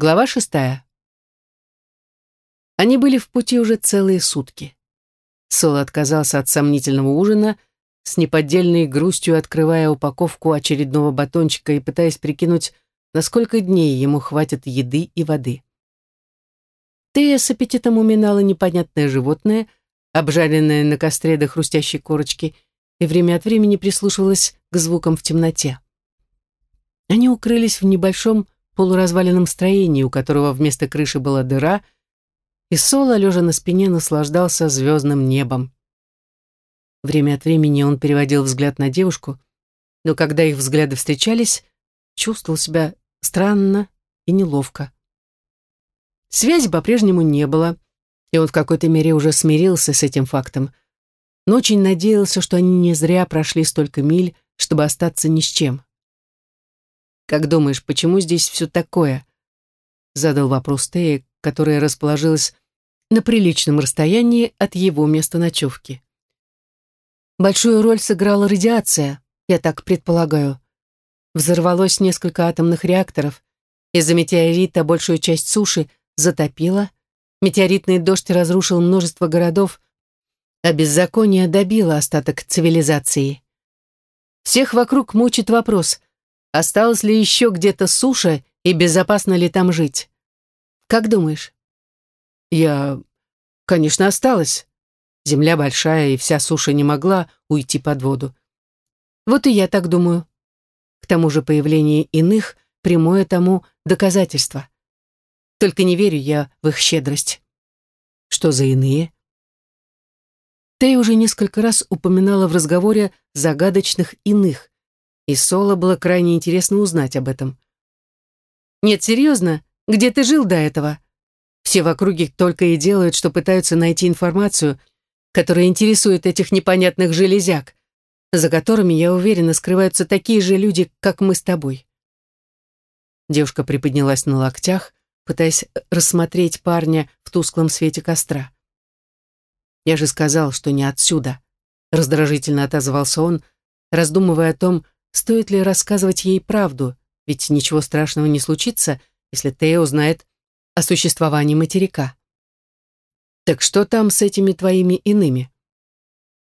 Глава шестая. Они были в пути уже целые сутки. Соло отказался от сомнительного ужина, с неподдельной грустью открывая упаковку очередного батончика и пытаясь прикинуть, на сколько дней ему хватит еды и воды. Тея с аппетитом уминала непонятное животное, обжаренное на костре до хрустящей корочки, и время от времени прислушивалась к звукам в темноте. Они укрылись в небольшом полуразваленном строении, у которого вместо крыши была дыра, и Соло, лежа на спине, наслаждался звездным небом. Время от времени он переводил взгляд на девушку, но когда их взгляды встречались, чувствовал себя странно и неловко. Связи по-прежнему не было, и он в какой-то мере уже смирился с этим фактом, но очень надеялся, что они не зря прошли столько миль, чтобы остаться ни с чем. «Как думаешь, почему здесь все такое?» Задал вопрос Тея, которая расположилась на приличном расстоянии от его места ночевки. Большую роль сыграла радиация, я так предполагаю. Взорвалось несколько атомных реакторов, из-за метеорита большую часть суши затопило, метеоритный дождь разрушил множество городов, а беззаконие добило остаток цивилизации. Всех вокруг мучит вопрос, Осталось ли еще где-то суша и безопасно ли там жить? Как думаешь? Я... Конечно, осталось. Земля большая, и вся суша не могла уйти под воду. Вот и я так думаю. К тому же появление иных — прямое тому доказательство. Только не верю я в их щедрость. Что за иные? Ты уже несколько раз упоминала в разговоре загадочных иных, и Соло было крайне интересно узнать об этом. «Нет, серьезно, где ты жил до этого?» Все в округе только и делают, что пытаются найти информацию, которая интересует этих непонятных железяк, за которыми, я уверена, скрываются такие же люди, как мы с тобой. Девушка приподнялась на локтях, пытаясь рассмотреть парня в тусклом свете костра. «Я же сказал, что не отсюда», — раздражительно отозвался он, раздумывая о том, Стоит ли рассказывать ей правду, ведь ничего страшного не случится, если Тео узнает о существовании материка. Так что там с этими твоими иными?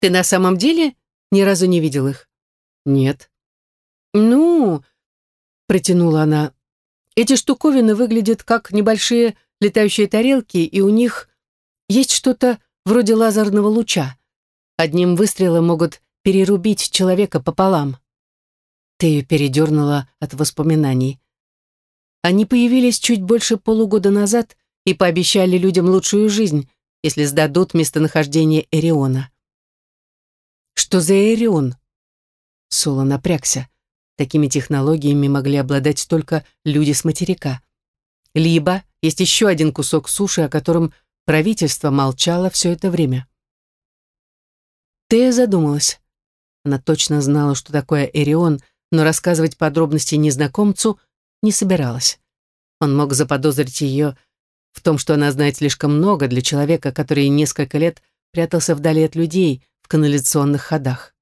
Ты на самом деле ни разу не видел их? Нет. Ну, протянула она, эти штуковины выглядят как небольшие летающие тарелки, и у них есть что-то вроде лазерного луча. Одним выстрелом могут перерубить человека пополам. Тею передернула от воспоминаний. Они появились чуть больше полугода назад и пообещали людям лучшую жизнь, если сдадут местонахождение Эриона. Что за Эрион? Соло напрягся. Такими технологиями могли обладать только люди с материка. Либо есть еще один кусок суши, о котором правительство молчало все это время. Тея задумалась. Она точно знала, что такое Эрион — но рассказывать подробности незнакомцу не собиралась. Он мог заподозрить ее в том, что она знает слишком много для человека, который несколько лет прятался вдали от людей в канализационных ходах.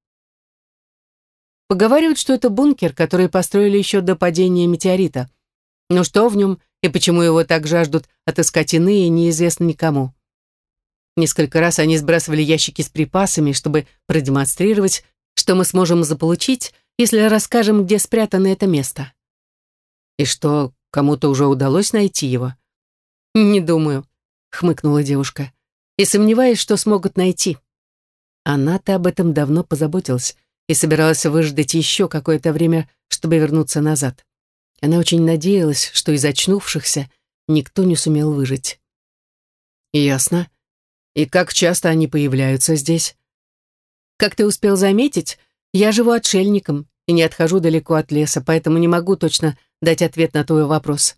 Поговаривают, что это бункер, который построили еще до падения метеорита. Но что в нем и почему его так жаждут отыскать иные, неизвестно никому. Несколько раз они сбрасывали ящики с припасами, чтобы продемонстрировать, что мы сможем заполучить, если расскажем, где спрятано это место. И что, кому-то уже удалось найти его? Не думаю, хмыкнула девушка. И сомневаюсь, что смогут найти. Она-то об этом давно позаботилась и собиралась выждать еще какое-то время, чтобы вернуться назад. Она очень надеялась, что из очнувшихся никто не сумел выжить. Ясно. И как часто они появляются здесь? Как ты успел заметить, я живу отшельником и не отхожу далеко от леса, поэтому не могу точно дать ответ на твой вопрос.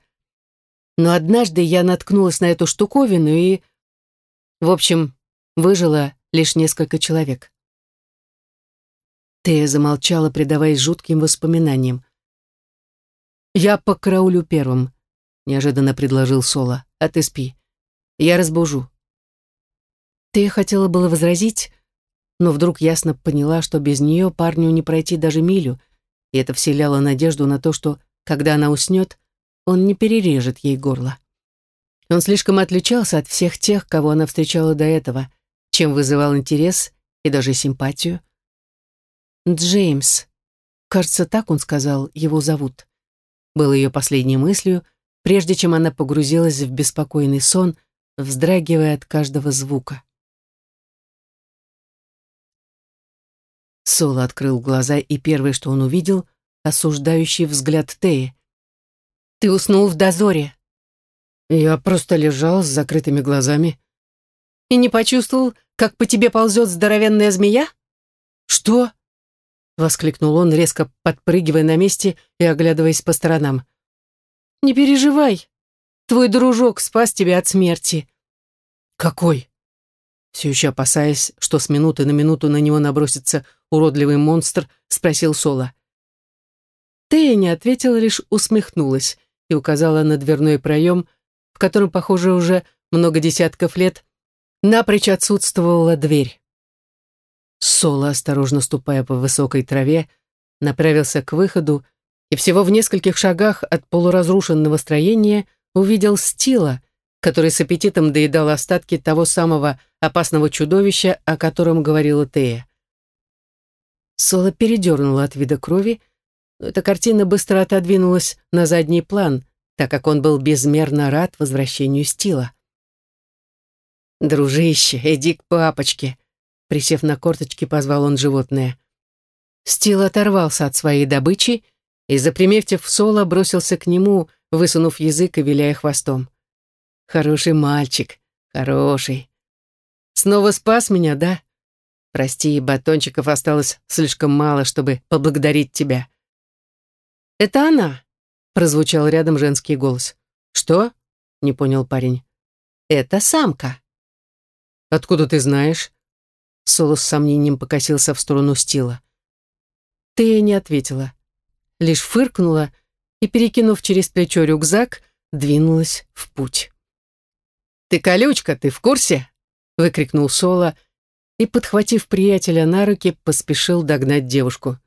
Но однажды я наткнулась на эту штуковину и... В общем, выжило лишь несколько человек. Тея замолчала, предаваясь жутким воспоминаниям. «Я покраулю первым», — неожиданно предложил Соло. «А ты спи. Я разбужу». Тея хотела было возразить, но вдруг ясно поняла, что без нее парню не пройти даже милю, и это вселяло надежду на то, что, когда она уснет, он не перережет ей горло. Он слишком отличался от всех тех, кого она встречала до этого, чем вызывал интерес и даже симпатию. «Джеймс», кажется, так он сказал, его зовут, был ее последней мыслью, прежде чем она погрузилась в беспокойный сон, вздрагивая от каждого звука. Соло открыл глаза, и первое, что он увидел, осуждающий взгляд Теи. «Ты уснул в дозоре». Я просто лежал с закрытыми глазами. «И не почувствовал, как по тебе ползет здоровенная змея?» «Что?» — воскликнул он, резко подпрыгивая на месте и оглядываясь по сторонам. «Не переживай. Твой дружок спас тебя от смерти». «Какой?» Все еще опасаясь, что с минуты на минуту на него набросится уродливый монстр, спросил Соло. Тея не ответила, лишь усмехнулась и указала на дверной проем, в котором, похоже, уже много десятков лет напрочь отсутствовала дверь. Соло, осторожно ступая по высокой траве, направился к выходу и всего в нескольких шагах от полуразрушенного строения увидел Стила, который с аппетитом доедал остатки того самого опасного чудовища, о котором говорила Тея. Соло передернула от вида крови, но эта картина быстро отодвинулась на задний план, так как он был безмерно рад возвращению Стила. «Дружище, иди к папочке», — присев на корточки, позвал он животное. Стил оторвался от своей добычи и, заприметив Соло, бросился к нему, высунув язык и виляя хвостом. «Хороший мальчик, хороший. Снова спас меня, да? Прости, батончиков осталось слишком мало, чтобы поблагодарить тебя». «Это она», — прозвучал рядом женский голос. «Что?» — не понял парень. «Это самка». «Откуда ты знаешь?» Соло с сомнением покосился в сторону Стила. Ты не ответила лишь фыркнула и, перекинув через плечо рюкзак, двинулась в путь. «Ты колючка, ты в курсе?» — выкрикнул Соло и, подхватив приятеля на руки, поспешил догнать девушку.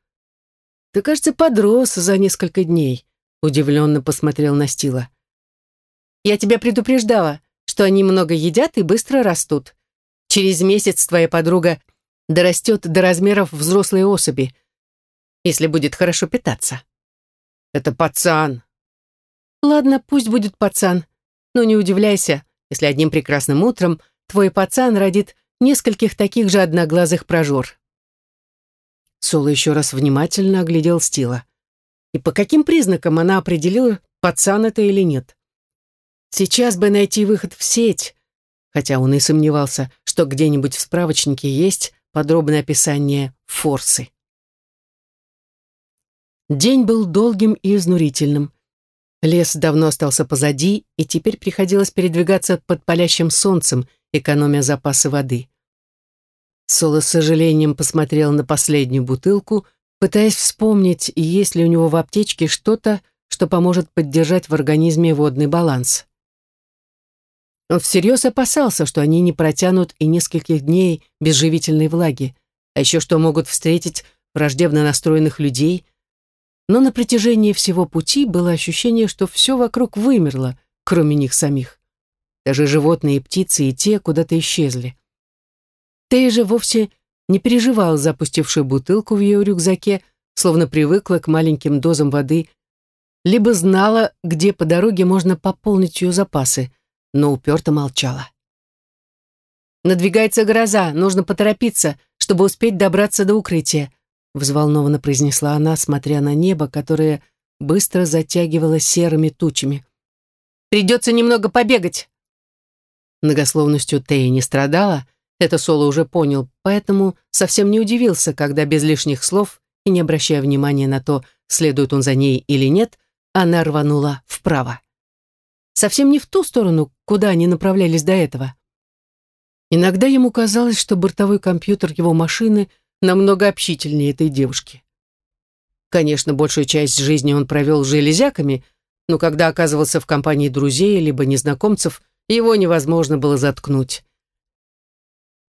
«Ты, кажется, подрос за несколько дней», — удивленно посмотрел на Стила. «Я тебя предупреждала, что они много едят и быстро растут. Через месяц твоя подруга дорастет до размеров взрослой особи, если будет хорошо питаться. Это пацан. Ладно, пусть будет пацан, но не удивляйся, если одним прекрасным утром твой пацан родит нескольких таких же одноглазых прожор. Соло еще раз внимательно оглядел Стила. И по каким признакам она определила, пацан это или нет? Сейчас бы найти выход в сеть, хотя он и сомневался, что где-нибудь в справочнике есть подробное описание форсы. День был долгим и изнурительным. Лес давно остался позади, и теперь приходилось передвигаться под палящим солнцем, экономя запасы воды. Соло с сожалением посмотрел на последнюю бутылку, пытаясь вспомнить, есть ли у него в аптечке что-то, что поможет поддержать в организме водный баланс. Он всерьез опасался, что они не протянут и нескольких дней без живительной влаги, а еще что могут встретить враждебно настроенных людей, но на протяжении всего пути было ощущение, что все вокруг вымерло, кроме них самих. Даже животные и птицы и те куда-то исчезли. Тей же вовсе не переживал запустившую бутылку в ее рюкзаке, словно привыкла к маленьким дозам воды, либо знала, где по дороге можно пополнить ее запасы, но уперто молчала. «Надвигается гроза, нужно поторопиться, чтобы успеть добраться до укрытия», взволнованно произнесла она, смотря на небо, которое быстро затягивало серыми тучами. «Придется немного побегать!» Многословностью Тея не страдала, это Соло уже понял, поэтому совсем не удивился, когда без лишних слов и не обращая внимания на то, следует он за ней или нет, она рванула вправо. Совсем не в ту сторону, куда они направлялись до этого. Иногда ему казалось, что бортовой компьютер его машины — намного общительнее этой девушки. Конечно, большую часть жизни он провел железяками, но когда оказывался в компании друзей либо незнакомцев, его невозможно было заткнуть.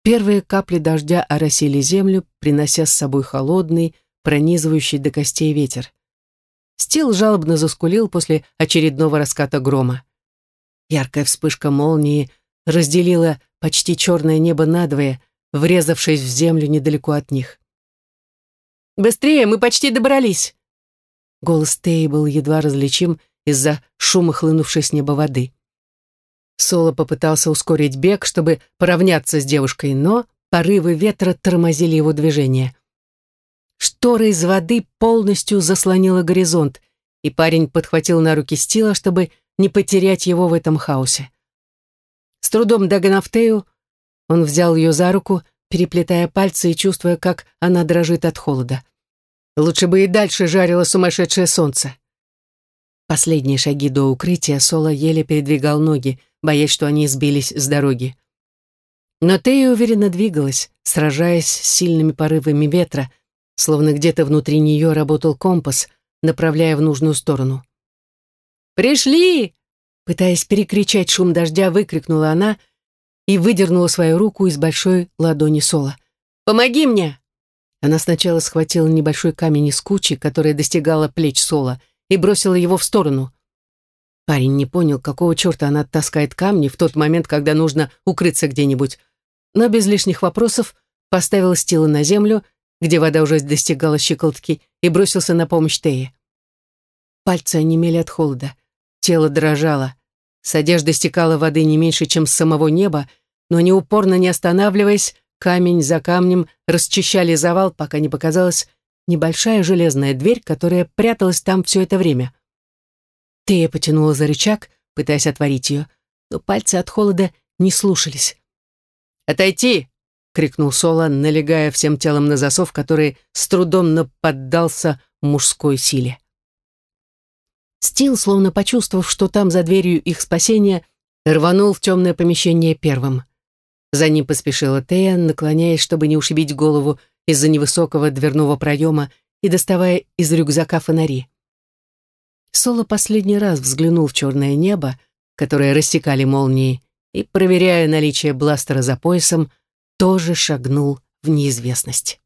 Первые капли дождя оросили землю, принося с собой холодный, пронизывающий до костей ветер. Стил жалобно заскулил после очередного раската грома. Яркая вспышка молнии разделила почти черное небо надвое, врезавшись в землю недалеко от них. «Быстрее, мы почти добрались!» Голос Теи был едва различим из-за шума хлынувшей с неба воды. Соло попытался ускорить бег, чтобы поравняться с девушкой, но порывы ветра тормозили его движение. Штора из воды полностью заслонила горизонт, и парень подхватил на руки Стила, чтобы не потерять его в этом хаосе. С трудом догнав Тею, он взял ее за руку, переплетая пальцы и чувствуя, как она дрожит от холода. Лучше бы и дальше жарило сумасшедшее солнце. Последние шаги до укрытия Соло еле передвигал ноги, боясь, что они сбились с дороги. Но Тея уверенно двигалась, сражаясь с сильными порывами ветра, словно где-то внутри нее работал компас, направляя в нужную сторону. «Пришли!» Пытаясь перекричать шум дождя, выкрикнула она и выдернула свою руку из большой ладони Сола. «Помоги мне!» Она сначала схватила небольшой камень из кучи, которая достигала плеч Сола, и бросила его в сторону. Парень не понял, какого черта она таскает камни в тот момент, когда нужно укрыться где-нибудь, но без лишних вопросов поставил стила на землю, где вода уже достигала щиколотки, и бросился на помощь Тее. Пальцы онемели от холода, тело дрожало, с одежды стекала воды не меньше, чем с самого неба, но не упорно не останавливаясь, камень за камнем расчищали завал, пока не показалась небольшая железная дверь, которая пряталась там все это время. Тея потянула за рычаг, пытаясь отворить ее, но пальцы от холода не слушались. «Отойти!» — крикнул Соло, налегая всем телом на засов, который с трудом наподдался мужской силе. Стил, словно почувствовав, что там за дверью их спасения, рванул в темное помещение первым. За ним поспешила Тея, наклоняясь, чтобы не ушибить голову из-за невысокого дверного проема и доставая из рюкзака фонари. Соло последний раз взглянул в черное небо, которое рассекали молнии, и, проверяя наличие бластера за поясом, тоже шагнул в неизвестность.